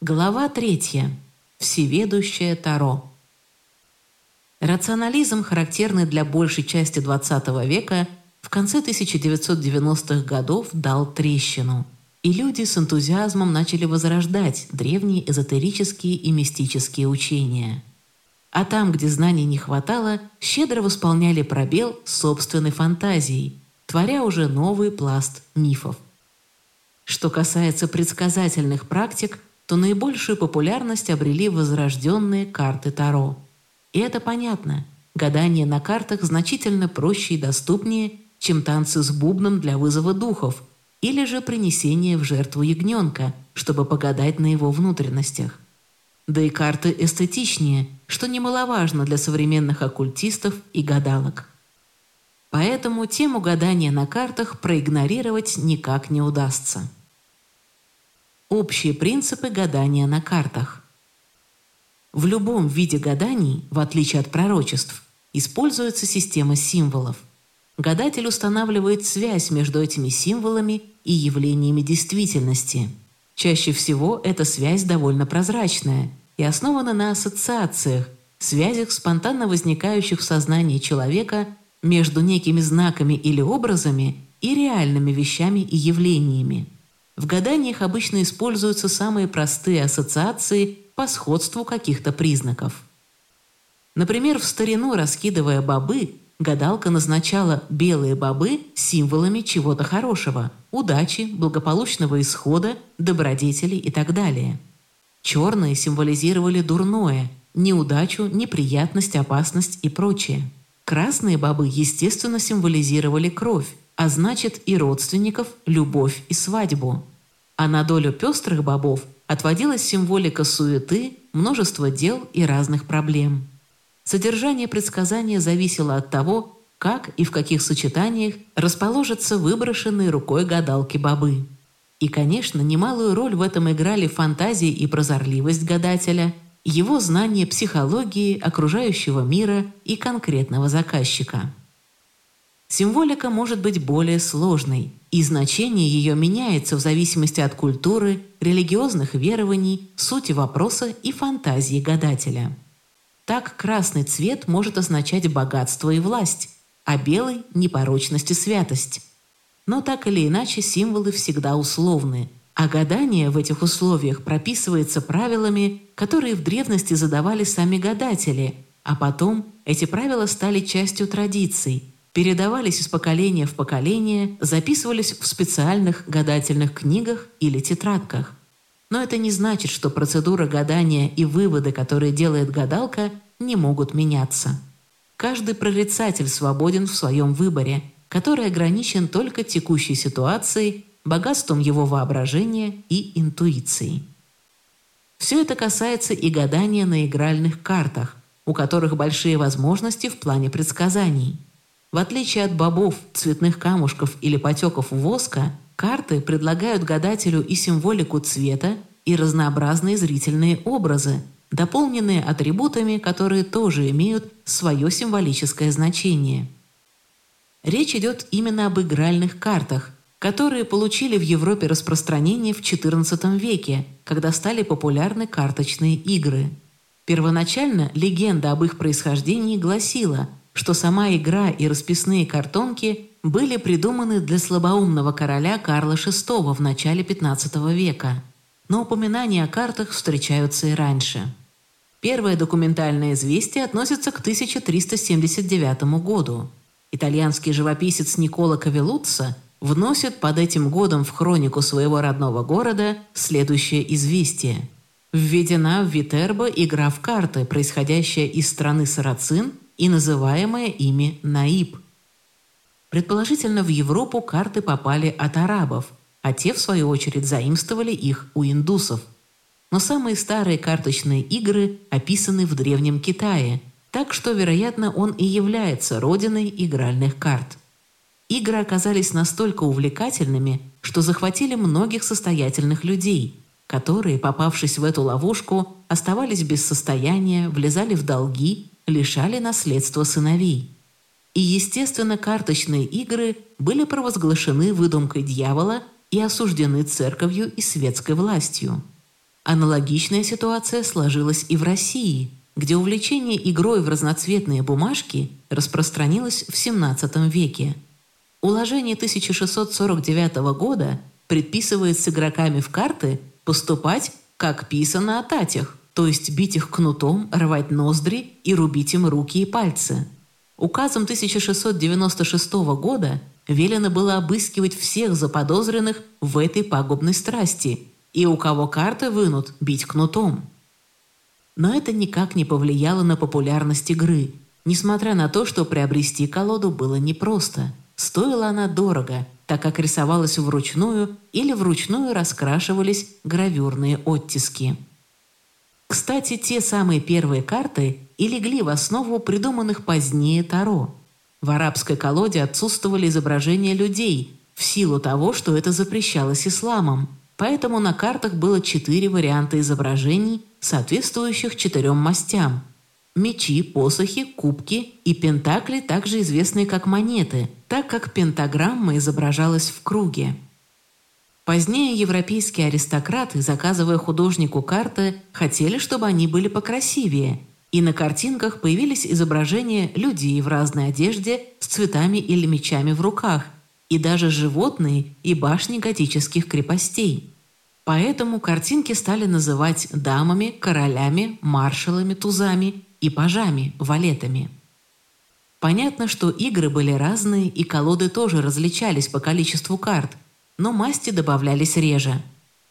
Глава третья. Всеведущее Таро. Рационализм, характерный для большей части XX века, в конце 1990-х годов дал трещину, и люди с энтузиазмом начали возрождать древние эзотерические и мистические учения. А там, где знаний не хватало, щедро восполняли пробел собственной фантазией, творя уже новый пласт мифов. Что касается предсказательных практик, то наибольшую популярность обрели возрожденные карты Таро – и это понятно. Гадание на картах значительно проще и доступнее, чем танцы с бубном для вызова духов или же принесение в жертву ягненка, чтобы погадать на его внутренностях. Да и карты эстетичнее, что немаловажно для современных оккультистов и гадалок. Поэтому тему гадания на картах проигнорировать никак не удастся. Общие принципы гадания на картах – в любом виде гаданий, в отличие от пророчеств, используется система символов. Гадатель устанавливает связь между этими символами и явлениями действительности. Чаще всего эта связь довольно прозрачная и основана на ассоциациях, связях, спонтанно возникающих в сознании человека между некими знаками или образами и реальными вещами и явлениями. В гаданиях обычно используются самые простые ассоциации по сходству каких-то признаков. Например, в старину, раскидывая бобы, гадалка назначала белые бобы символами чего-то хорошего – удачи, благополучного исхода, добродетели и так далее. Черные символизировали дурное – неудачу, неприятность, опасность и прочее. Красные бобы, естественно, символизировали кровь, а значит и родственников, любовь и свадьбу. А на долю пестрых бобов – отводилась символика суеты, множество дел и разных проблем. Содержание предсказания зависело от того, как и в каких сочетаниях расположатся выброшенные рукой гадалки бобы. И, конечно, немалую роль в этом играли фантазии и прозорливость гадателя, его знание психологии, окружающего мира и конкретного заказчика. Символика может быть более сложной, и значение ее меняется в зависимости от культуры, религиозных верований, сути вопроса и фантазии гадателя. Так красный цвет может означать богатство и власть, а белый – непорочность и святость. Но так или иначе символы всегда условны, а гадание в этих условиях прописывается правилами, которые в древности задавали сами гадатели, а потом эти правила стали частью традиций – передавались из поколения в поколение, записывались в специальных гадательных книгах или тетрадках. Но это не значит, что процедура гадания и выводы, которые делает гадалка, не могут меняться. Каждый прорицатель свободен в своем выборе, который ограничен только текущей ситуацией, богатством его воображения и интуицией. Все это касается и гадания на игральных картах, у которых большие возможности в плане предсказаний – в отличие от бобов, цветных камушков или потеков воска, карты предлагают гадателю и символику цвета, и разнообразные зрительные образы, дополненные атрибутами, которые тоже имеют свое символическое значение. Речь идет именно об игральных картах, которые получили в Европе распространение в XIV веке, когда стали популярны карточные игры. Первоначально легенда об их происхождении гласила – что сама игра и расписные картонки были придуманы для слабоумного короля Карла VI в начале XV века, но упоминания о картах встречаются и раньше. Первое документальное известие относится к 1379 году. Итальянский живописец Никола Кавелуццо вносит под этим годом в хронику своего родного города следующее известие. Введена в Витербо игра в карты, происходящая из страны Сарацин – и называемое ими Наиб. Предположительно, в Европу карты попали от арабов, а те, в свою очередь, заимствовали их у индусов. Но самые старые карточные игры описаны в Древнем Китае, так что, вероятно, он и является родиной игральных карт. Игры оказались настолько увлекательными, что захватили многих состоятельных людей, которые, попавшись в эту ловушку, оставались без состояния, влезали в долги лишали наследства сыновей. И, естественно, карточные игры были провозглашены выдумкой дьявола и осуждены церковью и светской властью. Аналогичная ситуация сложилась и в России, где увлечение игрой в разноцветные бумажки распространилось в XVII веке. Уложение 1649 года предписывает с игроками в карты поступать, как писано о татях, то есть бить их кнутом, рвать ноздри и рубить им руки и пальцы. Указом 1696 года велено было обыскивать всех заподозренных в этой пагубной страсти и у кого карты вынут, бить кнутом. Но это никак не повлияло на популярность игры, несмотря на то, что приобрести колоду было непросто. Стоила она дорого, так как рисовалась вручную или вручную раскрашивались гравюрные оттиски. Кстати, те самые первые карты и легли в основу придуманных позднее Таро. В арабской колоде отсутствовали изображения людей в силу того, что это запрещалось исламом, поэтому на картах было четыре варианта изображений, соответствующих четырем мастям. Мечи, посохи, кубки и пентакли, также известные как монеты, так как пентаграмма изображалась в круге. Позднее европейские аристократы, заказывая художнику карты, хотели, чтобы они были покрасивее, и на картинках появились изображения людей в разной одежде с цветами или мечами в руках, и даже животные и башни готических крепостей. Поэтому картинки стали называть дамами, королями, маршалами, тузами и пажами, валетами. Понятно, что игры были разные и колоды тоже различались по количеству карт – но масти добавлялись реже.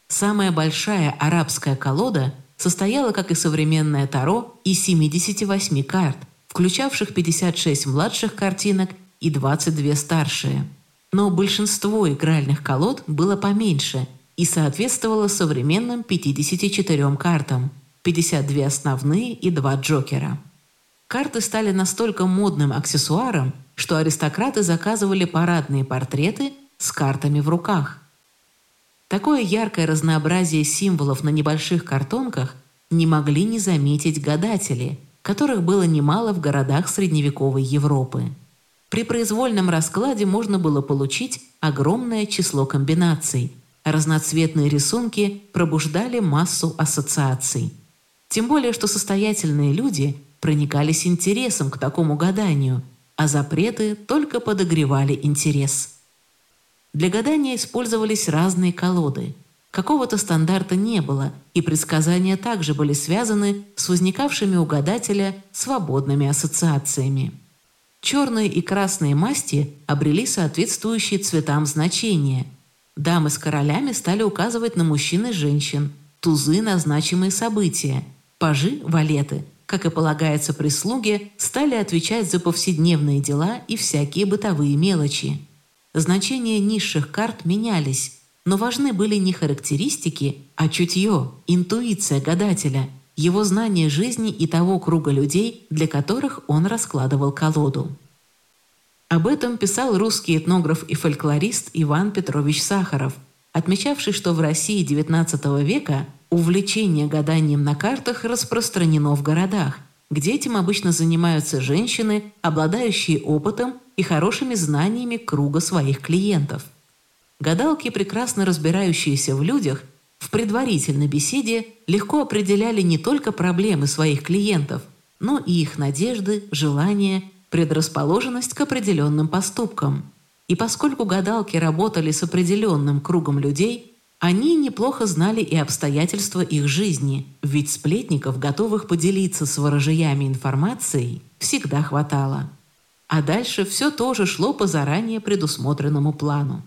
Самая большая арабская колода состояла, как и современное Таро, из 78 карт, включавших 56 младших картинок и 22 старшие. Но большинство игральных колод было поменьше и соответствовало современным 54 картам, 52 основные и 2 джокера. Карты стали настолько модным аксессуаром, что аристократы заказывали парадные портреты с картами в руках. Такое яркое разнообразие символов на небольших картонках не могли не заметить гадатели, которых было немало в городах средневековой Европы. При произвольном раскладе можно было получить огромное число комбинаций, разноцветные рисунки пробуждали массу ассоциаций. Тем более, что состоятельные люди проникались интересом к такому гаданию, а запреты только подогревали интерес. Для гадания использовались разные колоды. Какого-то стандарта не было, и предсказания также были связаны с возникавшими у гадателя свободными ассоциациями. Черные и красные масти обрели соответствующие цветам значения. Дамы с королями стали указывать на мужчин и женщин, тузы – на значимые события, пажи – валеты, как и полагается прислуге, стали отвечать за повседневные дела и всякие бытовые мелочи. Значения низших карт менялись, но важны были не характеристики, а чутье, интуиция гадателя, его знание жизни и того круга людей, для которых он раскладывал колоду. Об этом писал русский этнограф и фольклорист Иван Петрович Сахаров, отмечавший, что в России XIX века увлечение гаданием на картах распространено в городах, где этим обычно занимаются женщины, обладающие опытом и хорошими знаниями круга своих клиентов. Гадалки, прекрасно разбирающиеся в людях, в предварительной беседе легко определяли не только проблемы своих клиентов, но и их надежды, желания, предрасположенность к определенным поступкам. И поскольку гадалки работали с определенным кругом людей, они неплохо знали и обстоятельства их жизни, ведь сплетников, готовых поделиться с ворожаями информацией, всегда хватало. А дальше все тоже шло по заранее предусмотренному плану.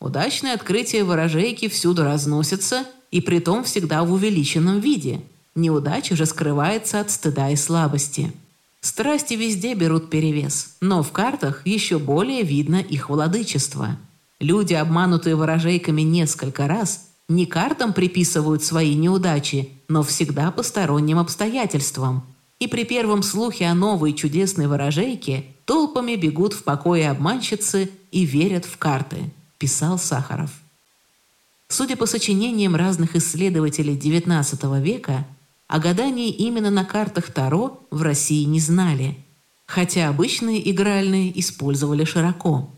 Удачные открытия ворожейки всюду разносятся, и притом всегда в увеличенном виде. Неудача же скрывается от стыда и слабости. Страсти везде берут перевес, но в картах еще более видно их владычество. Люди, обманутые ворожейками несколько раз, не картам приписывают свои неудачи, но всегда посторонним обстоятельствам – и при первом слухе о новой чудесной ворожейке толпами бегут в покое обманщицы и верят в карты, писал Сахаров. Судя по сочинениям разных исследователей XIX века, о гадании именно на картах Таро в России не знали, хотя обычные игральные использовали широко.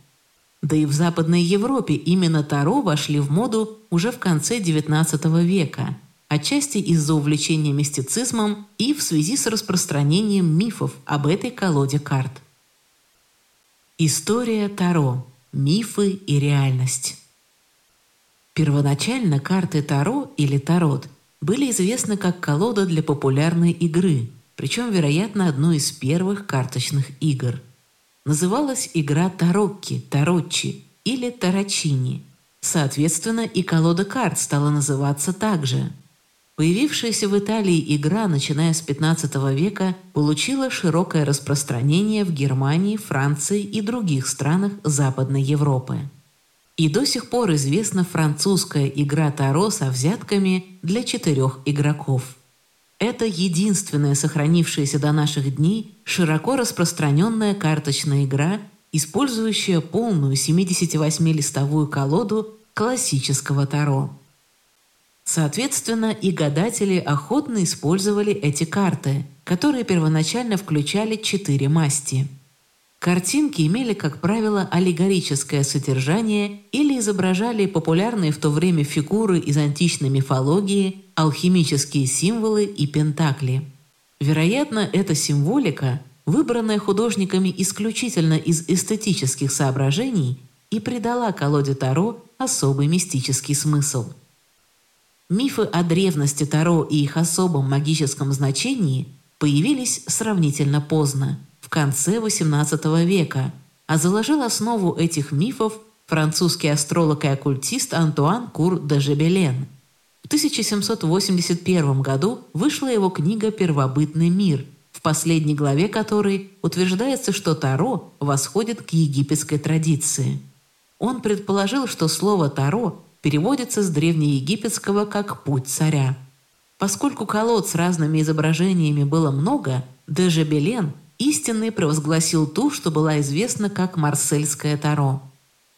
Да и в Западной Европе именно Таро вошли в моду уже в конце XIX века – отчасти из-за увлечения мистицизмом и в связи с распространением мифов об этой колоде карт. История Таро. Мифы и реальность. Первоначально карты Таро или Тарот были известны как колода для популярной игры, причем, вероятно, одной из первых карточных игр. Называлась игра Тарокки, Таротчи или Тарачини. Соответственно, и колода карт стала называться так же. Появившаяся в Италии игра, начиная с XV века, получила широкое распространение в Германии, Франции и других странах Западной Европы. И до сих пор известна французская игра Таро со взятками для четырех игроков. Это единственная сохранившаяся до наших дней широко распространенная карточная игра, использующая полную 78-листовую колоду классического Таро. Соответственно, и гадатели охотно использовали эти карты, которые первоначально включали четыре масти. Картинки имели, как правило, аллегорическое содержание или изображали популярные в то время фигуры из античной мифологии, алхимические символы и пентакли. Вероятно, эта символика, выбранная художниками исключительно из эстетических соображений, и придала колоде Таро особый мистический смысл – Мифы о древности Таро и их особом магическом значении появились сравнительно поздно, в конце XVIII века, а заложил основу этих мифов французский астролог и оккультист Антуан Кур де Жебелен. В 1781 году вышла его книга «Первобытный мир», в последней главе которой утверждается, что Таро восходит к египетской традиции. Он предположил, что слово «Таро» переводится с древнеегипетского как «путь царя». Поскольку колод с разными изображениями было много, Деже Белен истинный провозгласил ту, что была известна как Марсельское Таро.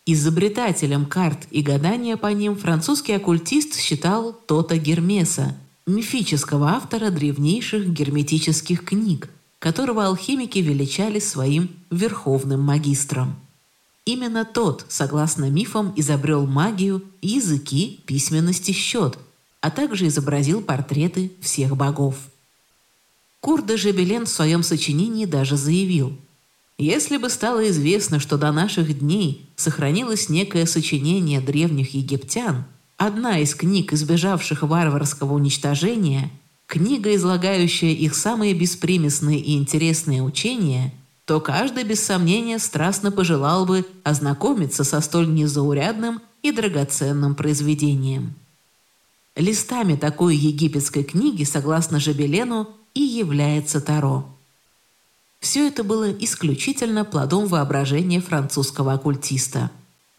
Изобретателем карт и гадания по ним французский оккультист считал Тота Гермеса, мифического автора древнейших герметических книг, которого алхимики величали своим верховным магистром. Именно тот, согласно мифам, изобрел магию, языки, письменность и счет, а также изобразил портреты всех богов. Кур Жебелен в своем сочинении даже заявил, «Если бы стало известно, что до наших дней сохранилось некое сочинение древних египтян, одна из книг, избежавших варварского уничтожения, книга, излагающая их самые беспримесные и интересные учения – то каждый без сомнения страстно пожелал бы ознакомиться со столь незаурядным и драгоценным произведением. Листами такой египетской книги, согласно Жабелену, и является Таро. Все это было исключительно плодом воображения французского оккультиста.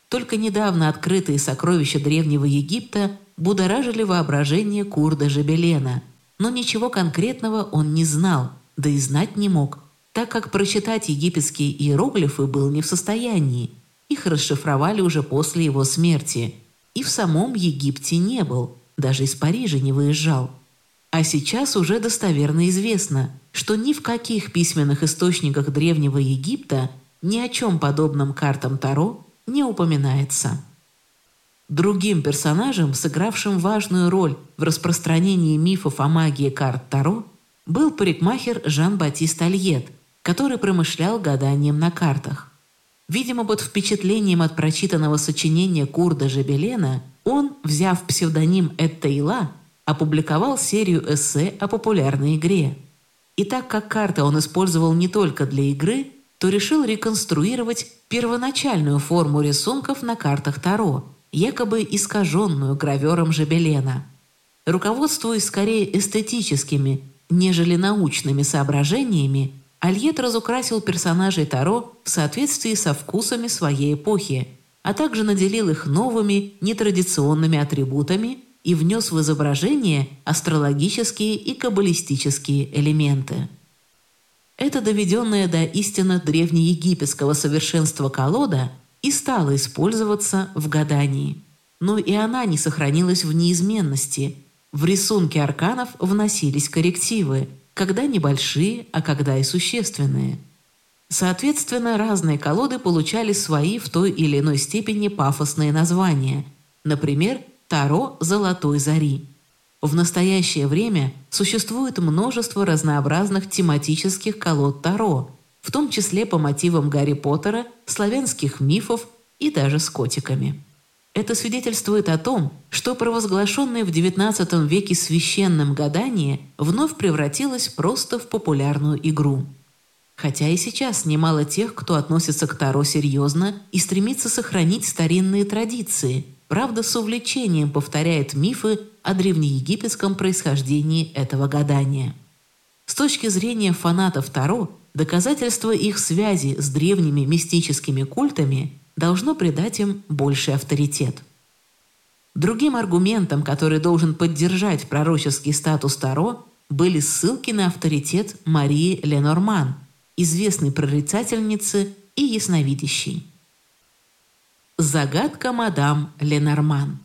Только недавно открытые сокровища Древнего Египта будоражили воображение Курда Жабелена, но ничего конкретного он не знал, да и знать не мог – так как прочитать египетские иероглифы был не в состоянии. Их расшифровали уже после его смерти. И в самом Египте не был, даже из Парижа не выезжал. А сейчас уже достоверно известно, что ни в каких письменных источниках Древнего Египта ни о чем подобном картам Таро не упоминается. Другим персонажем, сыгравшим важную роль в распространении мифов о магии карт Таро, был парикмахер Жан-Батист Альет – который промышлял гаданием на картах. Видимо, под впечатлением от прочитанного сочинения Курда Жебелена, он, взяв псевдоним Эттейла, опубликовал серию эссе о популярной игре. И так как карты он использовал не только для игры, то решил реконструировать первоначальную форму рисунков на картах Таро, якобы искаженную гравером Жебелена. Руководствуясь скорее эстетическими, нежели научными соображениями, Альет разукрасил персонажей Таро в соответствии со вкусами своей эпохи, а также наделил их новыми, нетрадиционными атрибутами и внес в изображение астрологические и каббалистические элементы. Это доведенная до истинно древнеегипетского совершенства колода и стала использоваться в гадании. Но и она не сохранилась в неизменности. В рисунке арканов вносились коррективы – когда небольшие, а когда и существенные. Соответственно, разные колоды получали свои в той или иной степени пафосные названия. Например, Таро Золотой Зари. В настоящее время существует множество разнообразных тематических колод Таро, в том числе по мотивам Гарри Поттера, славянских мифов и даже с котиками. Это свидетельствует о том, что провозглашенное в XIX веке священным гадание вновь превратилось просто в популярную игру. Хотя и сейчас немало тех, кто относится к Таро серьезно и стремится сохранить старинные традиции, правда с увлечением повторяет мифы о древнеегипетском происхождении этого гадания. С точки зрения фанатов Таро, доказательство их связи с древними мистическими культами должно придать им больший авторитет. Другим аргументом, который должен поддержать пророческий статус Таро, были ссылки на авторитет Марии Ленорман, известной прорицательницы и ясновидящей. Загадка мадам Ленорман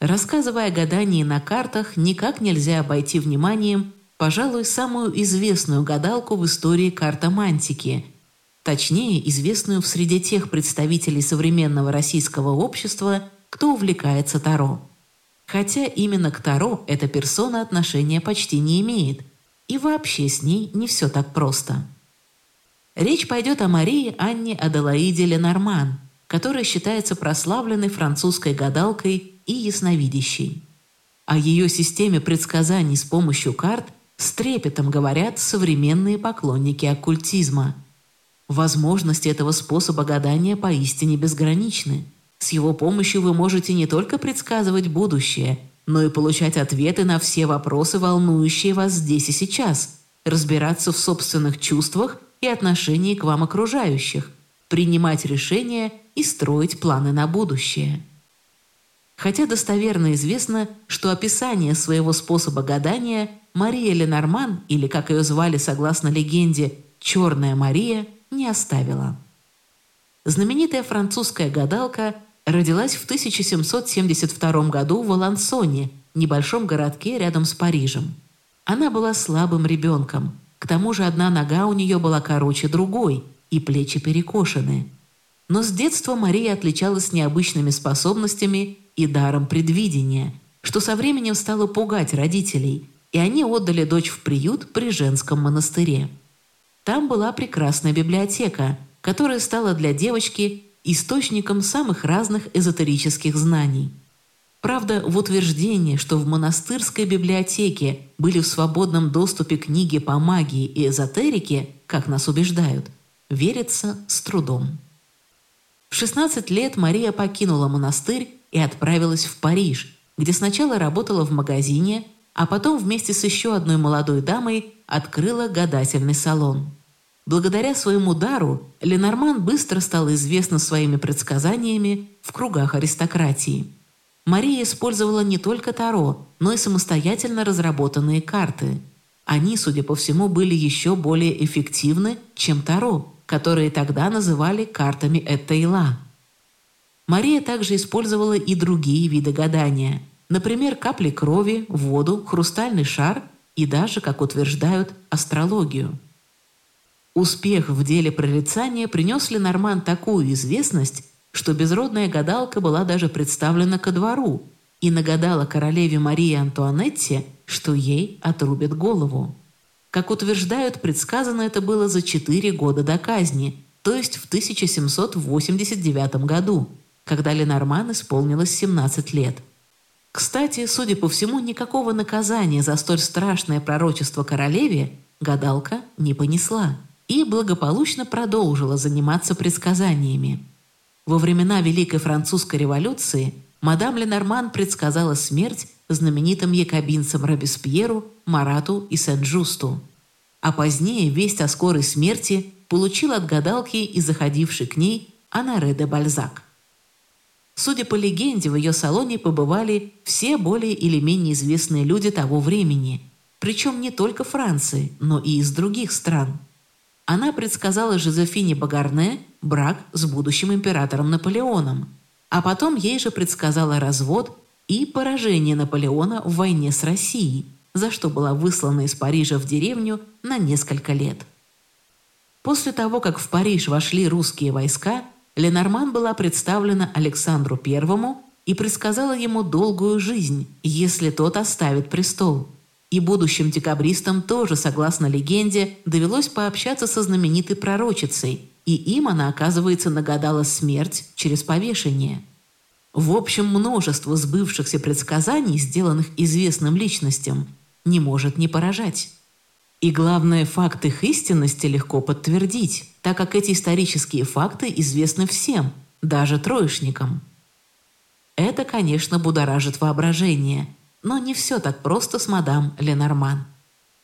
Рассказывая о гадании на картах, никак нельзя обойти вниманием, пожалуй, самую известную гадалку в истории картомантики – точнее, известную в среде тех представителей современного российского общества, кто увлекается Таро. Хотя именно к Таро эта персона отношения почти не имеет, и вообще с ней не все так просто. Речь пойдет о Марии Анне Аделаиде Ленорман, которая считается прославленной французской гадалкой и ясновидящей. О ее системе предсказаний с помощью карт с трепетом говорят современные поклонники оккультизма – Возможности этого способа гадания поистине безграничны. С его помощью вы можете не только предсказывать будущее, но и получать ответы на все вопросы, волнующие вас здесь и сейчас, разбираться в собственных чувствах и отношении к вам окружающих, принимать решения и строить планы на будущее. Хотя достоверно известно, что описание своего способа гадания Мария Ленорман, или как ее звали согласно легенде «Черная Мария», не оставила. Знаменитая французская гадалка родилась в 1772 году в Алансоне, небольшом городке рядом с Парижем. Она была слабым ребенком, к тому же одна нога у нее была короче другой, и плечи перекошены. Но с детства Мария отличалась необычными способностями и даром предвидения, что со временем стало пугать родителей, и они отдали дочь в приют при женском монастыре. Там была прекрасная библиотека, которая стала для девочки источником самых разных эзотерических знаний. Правда, в утверждение, что в монастырской библиотеке были в свободном доступе книги по магии и эзотерике, как нас убеждают, верится с трудом. В 16 лет Мария покинула монастырь и отправилась в Париж, где сначала работала в магазине, а потом вместе с еще одной молодой дамой открыла гадательный салон. Благодаря своему дару Ленорман быстро стала известна своими предсказаниями в кругах аристократии. Мария использовала не только Таро, но и самостоятельно разработанные карты. Они, судя по всему, были еще более эффективны, чем Таро, которые тогда называли картами Эттейла. Мария также использовала и другие виды гадания, например, капли крови, воду, хрустальный шар и даже, как утверждают, астрологию. Успех в деле прорицания принес Ленорман такую известность, что безродная гадалка была даже представлена ко двору и нагадала королеве Марии Антуанетте, что ей отрубят голову. Как утверждают, предсказано это было за четыре года до казни, то есть в 1789 году, когда Ленорман исполнилось 17 лет. Кстати, судя по всему, никакого наказания за столь страшное пророчество королеве гадалка не понесла и благополучно продолжила заниматься предсказаниями. Во времена Великой Французской революции мадам Ленорман предсказала смерть знаменитым якобинцам Робеспьеру, Марату и Сен-Джусту. А позднее весть о скорой смерти получил от гадалки и заходившей к ней Анаре де Бальзак. Судя по легенде, в ее салоне побывали все более или менее известные люди того времени, причем не только Франции, но и из других стран – она предсказала Жозефине Багарне брак с будущим императором Наполеоном, а потом ей же предсказала развод и поражение Наполеона в войне с Россией, за что была выслана из Парижа в деревню на несколько лет. После того, как в Париж вошли русские войска, Ленорман была представлена Александру I и предсказала ему долгую жизнь, если тот оставит престол. И будущим декабристам тоже, согласно легенде, довелось пообщаться со знаменитой пророчицей, и им она, оказывается, нагадала смерть через повешение. В общем, множество сбывшихся предсказаний, сделанных известным личностям, не может не поражать. И главное, факт их истинности легко подтвердить, так как эти исторические факты известны всем, даже троечникам. Это, конечно, будоражит воображение, но не все так просто с мадам Ленорман.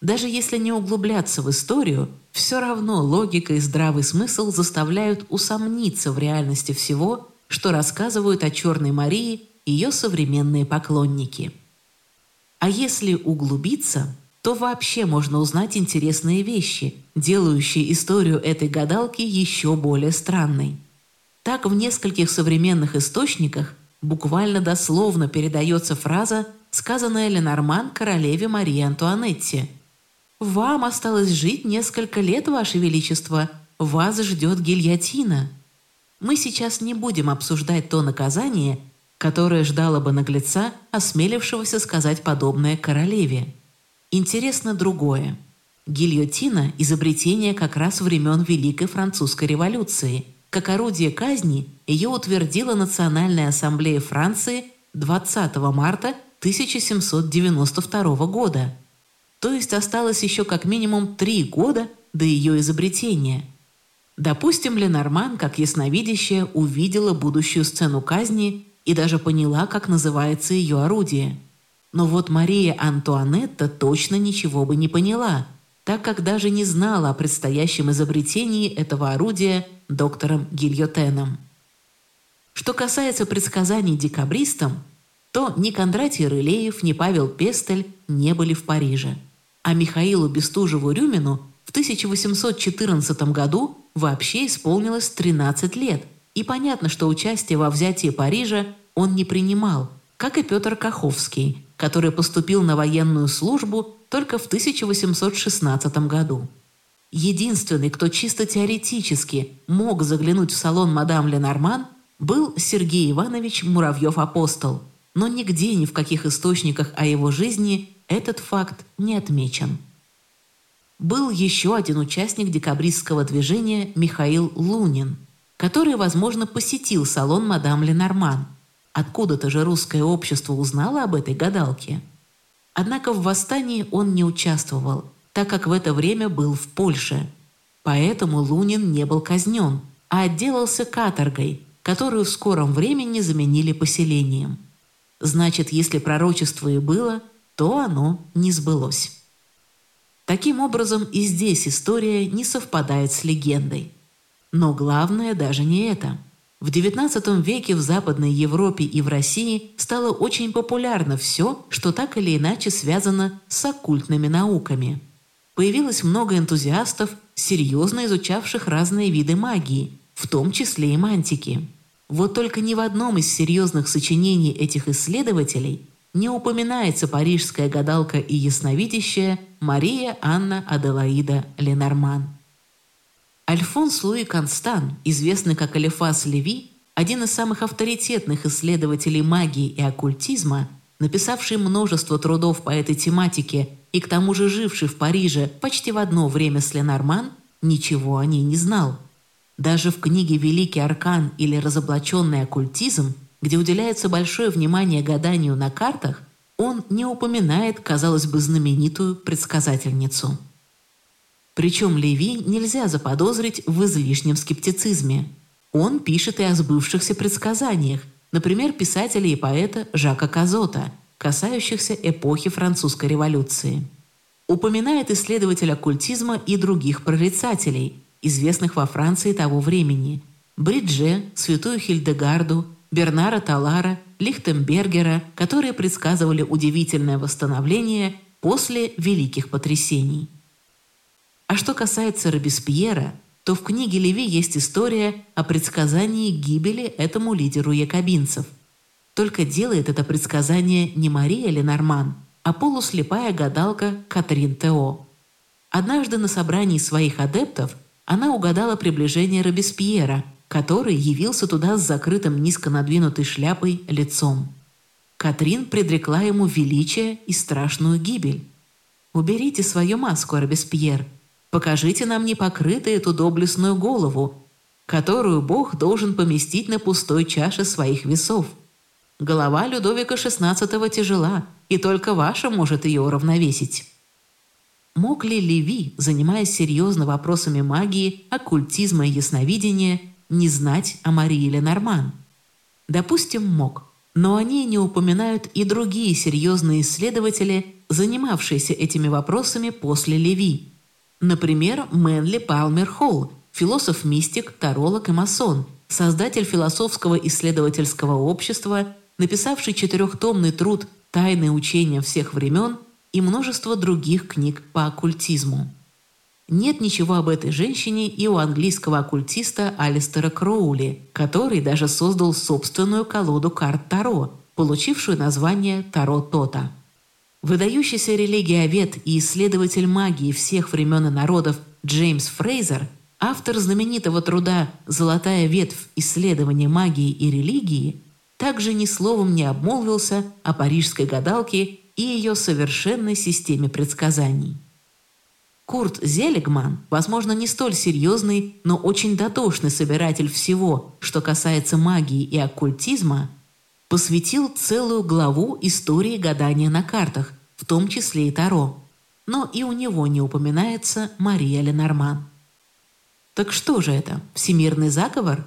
Даже если не углубляться в историю, все равно логика и здравый смысл заставляют усомниться в реальности всего, что рассказывают о Черной Марии ее современные поклонники. А если углубиться – то вообще можно узнать интересные вещи, делающие историю этой гадалки еще более странной. Так в нескольких современных источниках буквально дословно передается фраза, сказанная Ленорман королеве Марии Антуанетте. «Вам осталось жить несколько лет, Ваше Величество. Вас ждет гильотина». Мы сейчас не будем обсуждать то наказание, которое ждало бы наглеца, осмелившегося сказать подобное королеве. Интересно другое. Гильотина – изобретение как раз времен Великой Французской революции. Как орудие казни ее утвердила Национальная ассамблея Франции 20 марта 1792 года. То есть осталось еще как минимум три года до ее изобретения. Допустим, Ленорман, как ясновидящая, увидела будущую сцену казни и даже поняла, как называется ее орудие – но вот Мария Антуанетта точно ничего бы не поняла, так как даже не знала о предстоящем изобретении этого орудия доктором Гильотеном. Что касается предсказаний декабристам, то ни Кондратий Рылеев, ни Павел Пестель не были в Париже. А Михаилу Бестужеву-Рюмину в 1814 году вообще исполнилось 13 лет, и понятно, что участие во взятии Парижа он не принимал, как и Петр Каховский, который поступил на военную службу только в 1816 году. Единственный, кто чисто теоретически мог заглянуть в салон мадам Ленорман, был Сергей Иванович Муравьев-Апостол, но нигде ни в каких источниках о его жизни этот факт не отмечен. Был еще один участник декабристского движения Михаил Лунин, который, возможно, посетил салон мадам Ленорман – Откуда-то же русское общество узнало об этой гадалке. Однако в восстании он не участвовал, так как в это время был в Польше. Поэтому Лунин не был казнен, а отделался каторгой, которую в скором времени заменили поселением. Значит, если пророчество и было, то оно не сбылось. Таким образом, и здесь история не совпадает с легендой. Но главное даже не это – в XIX веке в Западной Европе и в России стало очень популярно все, что так или иначе связано с оккультными науками. Появилось много энтузиастов, серьезно изучавших разные виды магии, в том числе и мантики. Вот только ни в одном из серьезных сочинений этих исследователей не упоминается парижская гадалка и ясновидящая Мария Анна Аделаида Ленорман. Альфонс Луи Констан, известный как Алифас Леви, один из самых авторитетных исследователей магии и оккультизма, написавший множество трудов по этой тематике и к тому же живший в Париже почти в одно время с Ленорман, ничего о ней не знал. Даже в книге «Великий аркан» или «Разоблаченный оккультизм», где уделяется большое внимание гаданию на картах, он не упоминает, казалось бы, знаменитую предсказательницу. Причем Леви нельзя заподозрить в излишнем скептицизме. Он пишет и о сбывшихся предсказаниях, например, писателя и поэта Жака Казота, касающихся эпохи французской революции. Упоминает исследователь оккультизма и других прорицателей, известных во Франции того времени – Бридже, Святую Хильдегарду, Бернара Талара, Лихтенбергера, которые предсказывали удивительное восстановление после великих потрясений. А что касается Робеспьера, то в книге Леви есть история о предсказании гибели этому лидеру якобинцев. Только делает это предсказание не Мария Ленорман, а полуслепая гадалка Катрин Тео. Однажды на собрании своих адептов она угадала приближение Робеспьера который явился туда с закрытым низко надвинутой шляпой лицом. Катрин предрекла ему величие и страшную гибель. «Уберите свою маску, Робеспьер. Покажите нам непокрытую эту доблестную голову, которую Бог должен поместить на пустой чаше своих весов. Голова Людовика XVI тяжела, и только ваша может ее уравновесить». Мог ли Леви, занимаясь серьезно вопросами магии, оккультизма и ясновидения, не знать о Марии Ленорман? Допустим, мог. Но они не упоминают и другие серьезные исследователи, занимавшиеся этими вопросами после Леви. Например, Мэнли Палмер Холл, философ-мистик, таролог и масон, создатель философского исследовательского общества, написавший четырехтомный труд «Тайные учения всех времен» и множество других книг по оккультизму. Нет ничего об этой женщине и у английского оккультиста Алистера Кроули, который даже создал собственную колоду карт Таро, получившую название Таро Тота. Выдающийся религиовед и исследователь магии всех времен и народов Джеймс Фрейзер, автор знаменитого труда «Золотая ветвь. Исследования магии и религии», также ни словом не обмолвился о парижской гадалке и ее совершенной системе предсказаний. Курт Зелегман, возможно, не столь серьезный, но очень дотошный собиратель всего, что касается магии и оккультизма, посвятил целую главу истории гадания на картах, в том числе и Таро. Но и у него не упоминается Мария Ленорман. Так что же это, всемирный заговор?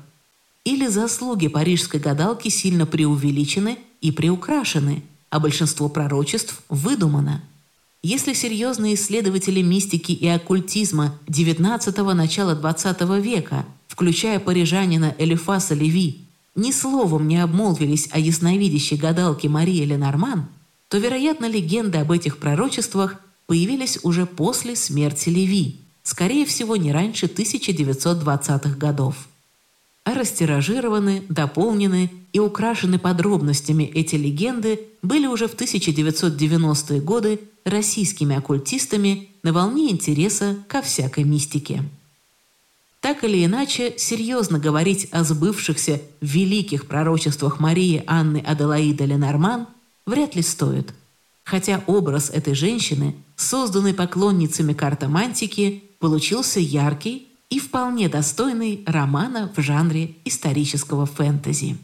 Или заслуги парижской гадалки сильно преувеличены и приукрашены, а большинство пророчеств выдумано? Если серьезные исследователи мистики и оккультизма XIX – начала XX века, включая парижанина Элифаса Леви, ни словом не обмолвились о ясновидящей гадалке Марии Ленорман, то, вероятно, легенды об этих пророчествах появились уже после смерти Леви, скорее всего, не раньше 1920-х годов. А растиражированы, дополнены и украшены подробностями эти легенды были уже в 1990-е годы российскими оккультистами на волне интереса ко всякой мистике. Так или иначе, серьезно говорить о сбывшихся великих пророчествах Марии Анны Аделаиды Ленорман вряд ли стоит. Хотя образ этой женщины, созданный поклонницами картомантики, получился яркий и вполне достойный романа в жанре исторического фэнтези.